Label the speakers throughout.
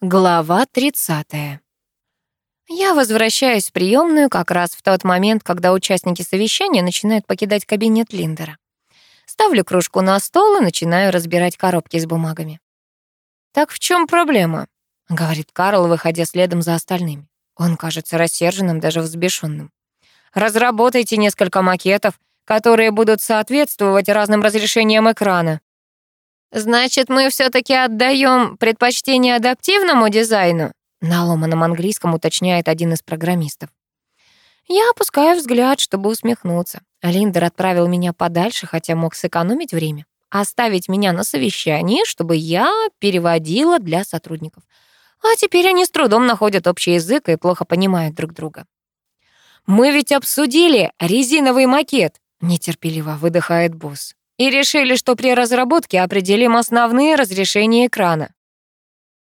Speaker 1: Глава 30. Я возвращаюсь в приемную как раз в тот момент, когда участники совещания начинают покидать кабинет Линдера. Ставлю кружку на стол и начинаю разбирать коробки с бумагами. «Так в чем проблема?» — говорит Карл, выходя следом за остальными. Он кажется рассерженным, даже взбешенным. «Разработайте несколько макетов, которые будут соответствовать разным разрешениям экрана. «Значит, мы все-таки отдаем предпочтение адаптивному дизайну?» На ломаном английском уточняет один из программистов. Я опускаю взгляд, чтобы усмехнуться. Линдер отправил меня подальше, хотя мог сэкономить время. Оставить меня на совещании, чтобы я переводила для сотрудников. А теперь они с трудом находят общий язык и плохо понимают друг друга. «Мы ведь обсудили резиновый макет», — нетерпеливо выдыхает босс и решили, что при разработке определим основные разрешения экрана.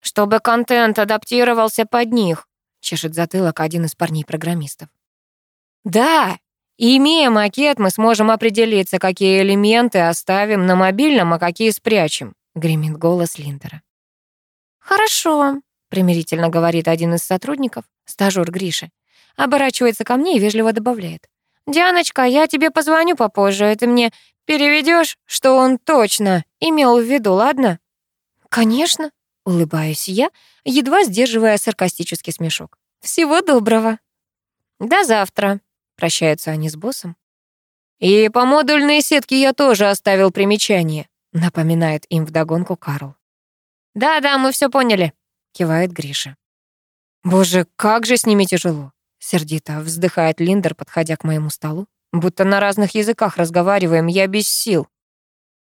Speaker 1: Чтобы контент адаптировался под них, чешет затылок один из парней-программистов. Да, имея макет, мы сможем определиться, какие элементы оставим на мобильном, а какие спрячем, гремит голос Линдера. Хорошо, примирительно говорит один из сотрудников, стажёр Гриша. Оборачивается ко мне и вежливо добавляет. «Дианочка, я тебе позвоню попозже, ты мне Переведешь, что он точно имел в виду, ладно? Конечно, улыбаюсь я, едва сдерживая саркастический смешок. Всего доброго. До завтра. Прощаются они с боссом. И по модульной сетке я тоже оставил примечание, напоминает им вдогонку Карл. Да-да, мы все поняли, кивает Гриша. Боже, как же с ними тяжело. Сердито вздыхает Линдер, подходя к моему столу. Будто на разных языках разговариваем, я без сил.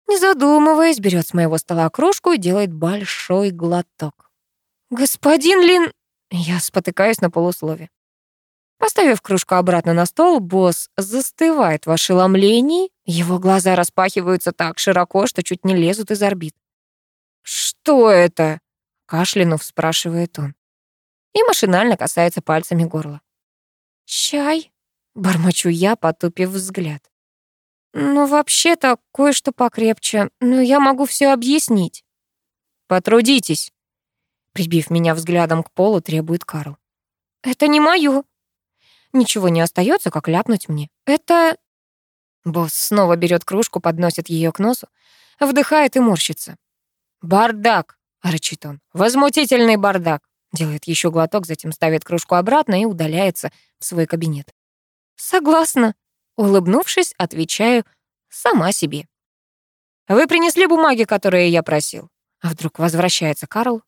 Speaker 1: Не задумываясь, берет с моего стола кружку и делает большой глоток. «Господин Лин...» Я спотыкаюсь на полуслове. Поставив кружку обратно на стол, босс застывает в ошеломлении. Его глаза распахиваются так широко, что чуть не лезут из орбит. «Что это?» — кашлянув, спрашивает он. И машинально касается пальцами горла. «Чай?» Бормочу я, потупив взгляд. «Ну, вообще-то, кое-что покрепче, но я могу все объяснить». «Потрудитесь», — прибив меня взглядом к полу, требует Карл. «Это не моё». Ничего не остается, как ляпнуть мне. «Это...» Босс снова берет кружку, подносит ее к носу, вдыхает и морщится. «Бардак!» — рычит он. «Возмутительный бардак!» Делает еще глоток, затем ставит кружку обратно и удаляется в свой кабинет. «Согласна», — улыбнувшись, отвечаю сама себе. «Вы принесли бумаги, которые я просил?» А вдруг возвращается Карл?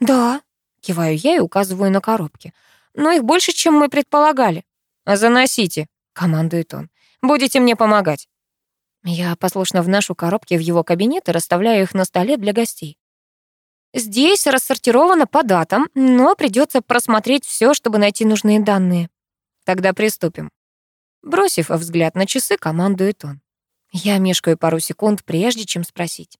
Speaker 1: «Да», — киваю я и указываю на коробки. «Но их больше, чем мы предполагали». «Заносите», — командует он. «Будете мне помогать». Я послушно вношу коробки в его кабинет и расставляю их на столе для гостей. Здесь рассортировано по датам, но придется просмотреть все, чтобы найти нужные данные. Тогда приступим. Бросив взгляд на часы, командует он. Я мешкаю пару секунд, прежде чем спросить.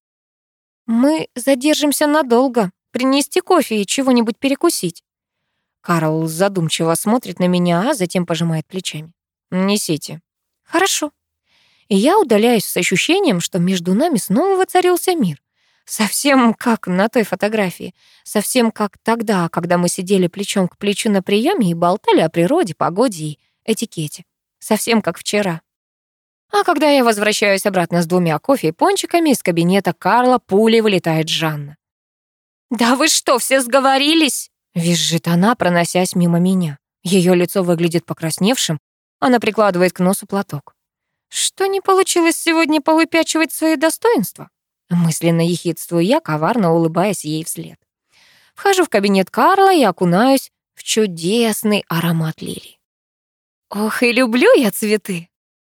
Speaker 1: «Мы задержимся надолго. Принести кофе и чего-нибудь перекусить?» Карл задумчиво смотрит на меня, а затем пожимает плечами. «Несите». «Хорошо». И я удаляюсь с ощущением, что между нами снова воцарился мир. Совсем как на той фотографии. Совсем как тогда, когда мы сидели плечом к плечу на приеме и болтали о природе, погоде и этикете совсем как вчера. А когда я возвращаюсь обратно с двумя кофе и пончиками, из кабинета Карла пулей вылетает Жанна. «Да вы что, все сговорились?» — визжит она, проносясь мимо меня. Ее лицо выглядит покрасневшим, она прикладывает к носу платок. «Что не получилось сегодня повыпячивать свои достоинства?» Мысленно ехидствую я, коварно улыбаясь ей вслед. Вхожу в кабинет Карла и окунаюсь в чудесный аромат лилий. Ох, и люблю я цветы.